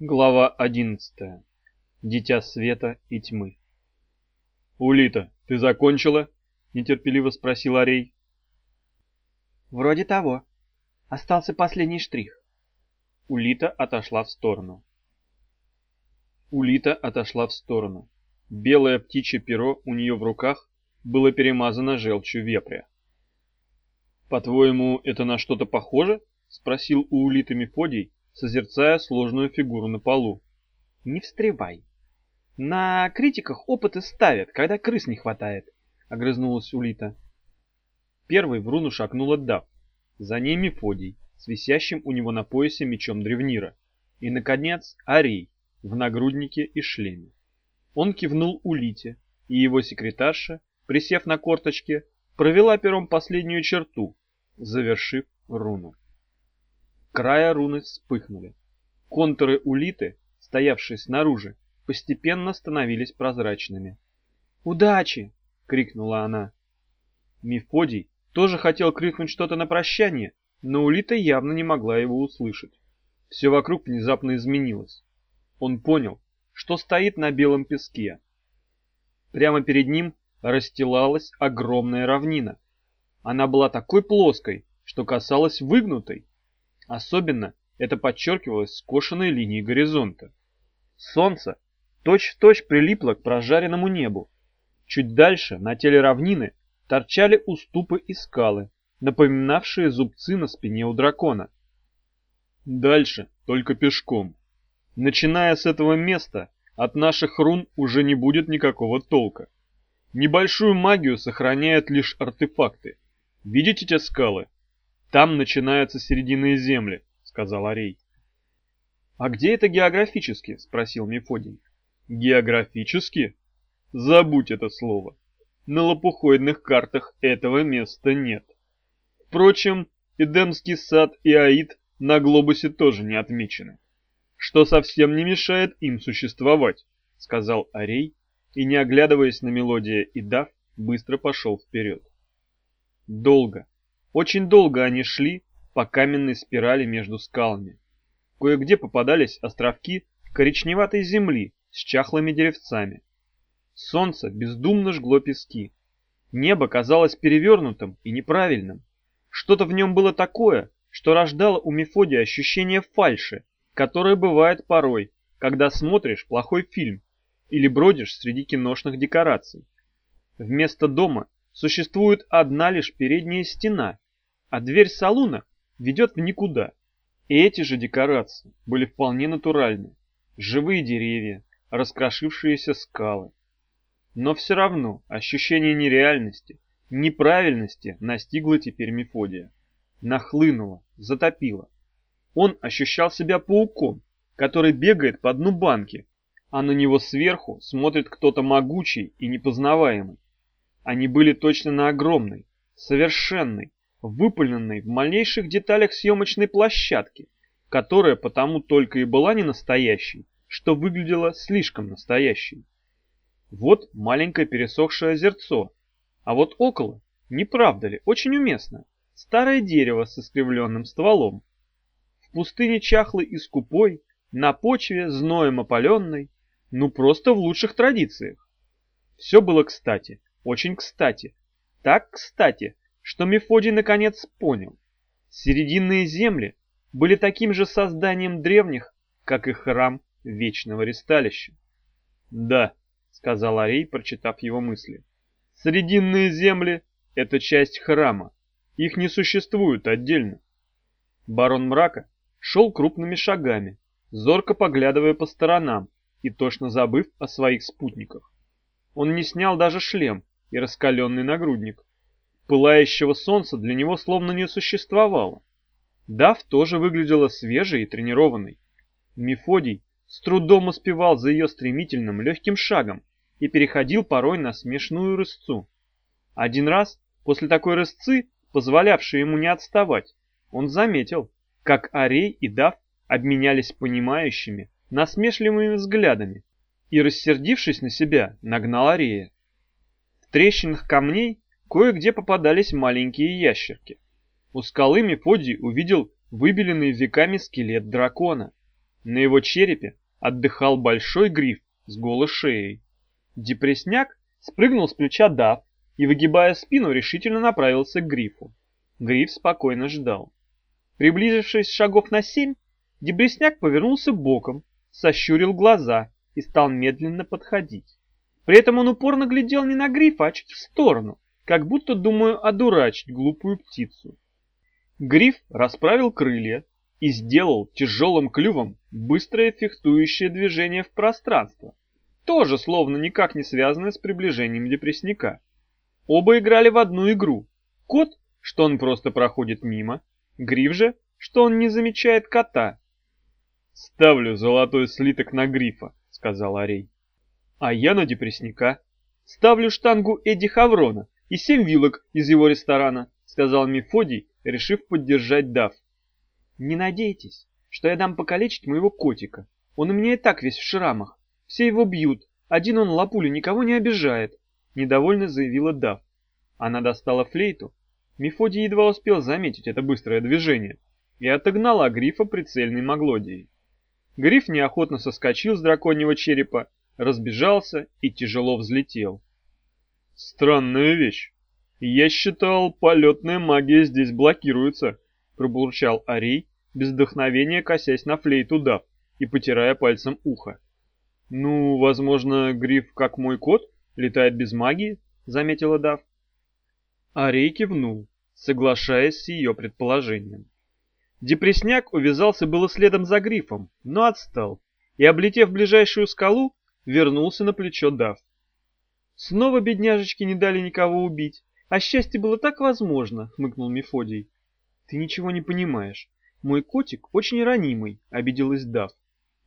Глава одиннадцатая. Дитя света и тьмы. «Улита, ты закончила?» — нетерпеливо спросил Арей. «Вроде того. Остался последний штрих». Улита отошла в сторону. Улита отошла в сторону. Белое птичье перо у нее в руках было перемазано желчью вепря. «По-твоему, это на что-то похоже?» — спросил у Улиты Мефодий, созерцая сложную фигуру на полу. «Не встревай. На критиках опыты ставят, когда крыс не хватает», — огрызнулась Улита. Первый в руну шагнула Дав, за ней Мефодий, с висящим у него на поясе мечом Древнира, и, наконец, Арий в нагруднике и шлеме. Он кивнул Улите, и его секретарша, присев на корточке, провела пером последнюю черту, завершив руну. Края руны вспыхнули. Контуры улиты, стоявшие снаружи, постепенно становились прозрачными. «Удачи!» — крикнула она. Мефодий тоже хотел крикнуть что-то на прощание, но улита явно не могла его услышать. Все вокруг внезапно изменилось. Он понял, что стоит на белом песке. Прямо перед ним расстилалась огромная равнина. Она была такой плоской, что казалась выгнутой. Особенно это подчеркивалось скошенной линией горизонта. Солнце точь-в-точь -точь прилипло к прожаренному небу. Чуть дальше, на теле равнины, торчали уступы и скалы, напоминавшие зубцы на спине у дракона. Дальше только пешком. Начиная с этого места, от наших рун уже не будет никакого толка. Небольшую магию сохраняют лишь артефакты. Видите те скалы? Там начинается середина земли, сказал Арей. А где это географически? спросил Мефодий. Географически? Забудь это слово. На лопухоидных картах этого места нет. Впрочем, Эдемский сад и Аид на глобусе тоже не отмечены. Что совсем не мешает им существовать, сказал Арей, и, не оглядываясь на мелодия и дав, быстро пошел вперед. Долго, очень долго они шли по каменной спирали между скалами. Кое-где попадались островки коричневатой земли с чахлыми деревцами. Солнце бездумно жгло пески. Небо казалось перевернутым и неправильным. Что-то в нем было такое, что рождало у Мефодия ощущение фальши, которое бывает порой, когда смотришь плохой фильм или бродишь среди киношных декораций. Вместо дома существует одна лишь передняя стена, а дверь салуна ведет в никуда. И эти же декорации были вполне натуральны. Живые деревья, раскрошившиеся скалы. Но все равно ощущение нереальности, неправильности настигло теперь Мефодия. Нахлынуло, затопило. Он ощущал себя пауком, который бегает по дну банки, а на него сверху смотрит кто-то могучий и непознаваемый. Они были точно на огромной, совершенной, выпаленной в малейших деталях съемочной площадки, которая потому только и была не настоящей, что выглядела слишком настоящей. Вот маленькое пересохшее озерцо, а вот около, не правда ли, очень уместно, старое дерево с искривленным стволом. В пустыне чахлый и скупой, на почве зноем опаленной, ну просто в лучших традициях. Все было кстати, очень кстати. Так кстати, что Мефодий наконец понял. Серединные земли были таким же созданием древних, как и храм Вечного Ресталища. «Да», — сказал Арей, прочитав его мысли, — «срединные земли — это часть храма, их не существует отдельно». Барон Мрака шел крупными шагами, зорко поглядывая по сторонам и точно забыв о своих спутниках. Он не снял даже шлем, и раскаленный нагрудник. Пылающего солнца для него словно не существовало. Дав тоже выглядела свежей и тренированной. Мефодий с трудом успевал за ее стремительным легким шагом и переходил порой на смешную рысцу. Один раз, после такой рысцы, позволявшей ему не отставать, он заметил, как Арей и Дав обменялись понимающими, насмешливыми взглядами и, рассердившись на себя, нагнал Арея. Трещинах камней кое-где попадались маленькие ящерки. У скалы Мефодий увидел выбеленный веками скелет дракона. На его черепе отдыхал большой гриф с голой шеей. Депресняк спрыгнул с плеча Дав и, выгибая спину, решительно направился к грифу. Гриф спокойно ждал. Приблизившись шагов на семь, Депресняк повернулся боком, сощурил глаза и стал медленно подходить. При этом он упорно глядел не на грифа, а чуть в сторону, как будто думаю одурачить глупую птицу. Гриф расправил крылья и сделал тяжелым клювом быстрое фехтующее движение в пространство, тоже словно никак не связанное с приближением депрессника. Оба играли в одну игру. Кот, что он просто проходит мимо, Гриф же, что он не замечает кота. «Ставлю золотой слиток на Грифа», — сказал Арей. «А я на депрессника. Ставлю штангу Эдди Хаврона и семь вилок из его ресторана», — сказал Мефодий, решив поддержать Дав. «Не надейтесь, что я дам покалечить моего котика. Он у меня и так весь в шрамах. Все его бьют, один он лапулю никого не обижает», — недовольно заявила Дав. Она достала флейту. Мефодий едва успел заметить это быстрое движение и отогнала Грифа прицельной Маглодией. Гриф неохотно соскочил с драконьего черепа, разбежался и тяжело взлетел. «Странная вещь. «Я считал, полетная магия здесь блокируется», — пробурчал Арей, без вдохновения косясь на флейту Дав и потирая пальцем ухо. «Ну, возможно, гриф, как мой кот, летает без магии», — заметила Дав. Арей кивнул, соглашаясь с ее предположением. Депресняк увязался было следом за грифом, но отстал, и, облетев ближайшую скалу, вернулся на плечо Дав. Снова бедняжечки не дали никого убить, а счастье было так возможно, хмыкнул Мефодий. Ты ничего не понимаешь. Мой котик очень ранимый, обиделась Дав.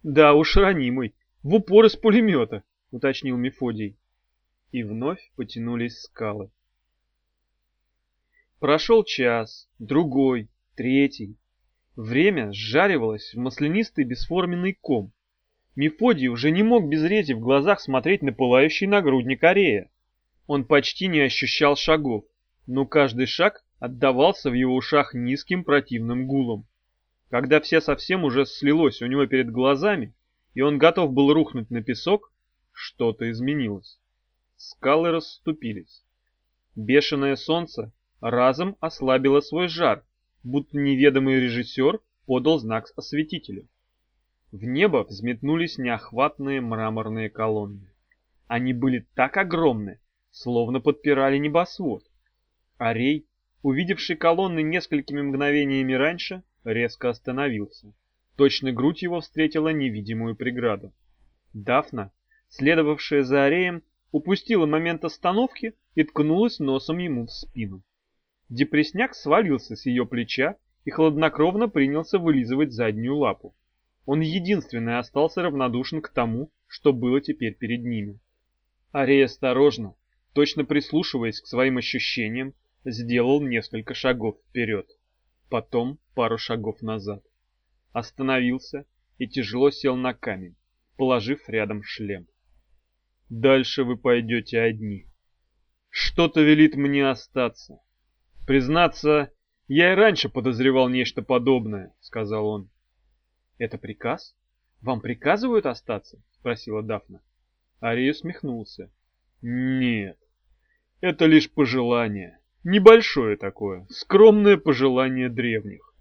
Да уж ранимый, в упор из пулемета, уточнил Мефодий. И вновь потянулись скалы. Прошел час, другой, третий. Время сжаривалось в маслянистый бесформенный ком. Мефодий уже не мог без рези в глазах смотреть на пылающий нагрудник Арея. Он почти не ощущал шагов, но каждый шаг отдавался в его ушах низким противным гулом. Когда все совсем уже слилось у него перед глазами, и он готов был рухнуть на песок, что-то изменилось. Скалы расступились. Бешеное солнце разом ослабило свой жар, будто неведомый режиссер подал знак осветителю. В небо взметнулись неохватные мраморные колонны. Они были так огромны, словно подпирали небосвод. Арей, увидевший колонны несколькими мгновениями раньше, резко остановился. Точно грудь его встретила невидимую преграду. Дафна, следовавшая за Ареем, упустила момент остановки и ткнулась носом ему в спину. Депресняк свалился с ее плеча и хладнокровно принялся вылизывать заднюю лапу. Он единственный остался равнодушен к тому, что было теперь перед ними. Арей осторожно, точно прислушиваясь к своим ощущениям, сделал несколько шагов вперед, потом пару шагов назад. Остановился и тяжело сел на камень, положив рядом шлем. Дальше вы пойдете одни. Что-то велит мне остаться. Признаться, я и раньше подозревал нечто подобное, сказал он. Это приказ? Вам приказывают остаться? Спросила Дафна. Ария усмехнулся. Нет, это лишь пожелание. Небольшое такое, скромное пожелание древних.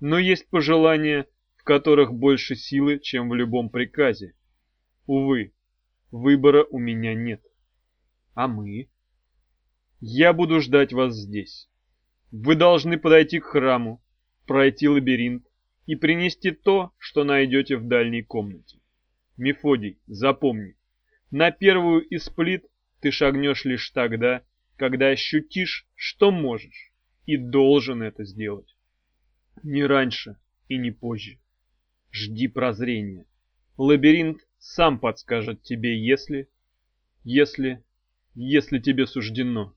Но есть пожелания, в которых больше силы, чем в любом приказе. Увы, выбора у меня нет. А мы? Я буду ждать вас здесь. Вы должны подойти к храму, пройти лабиринт и принести то, что найдете в дальней комнате. Мефодий, запомни, на первую из плит ты шагнешь лишь тогда, когда ощутишь, что можешь и должен это сделать. Не раньше и не позже. Жди прозрения. Лабиринт сам подскажет тебе, если... Если... Если тебе суждено.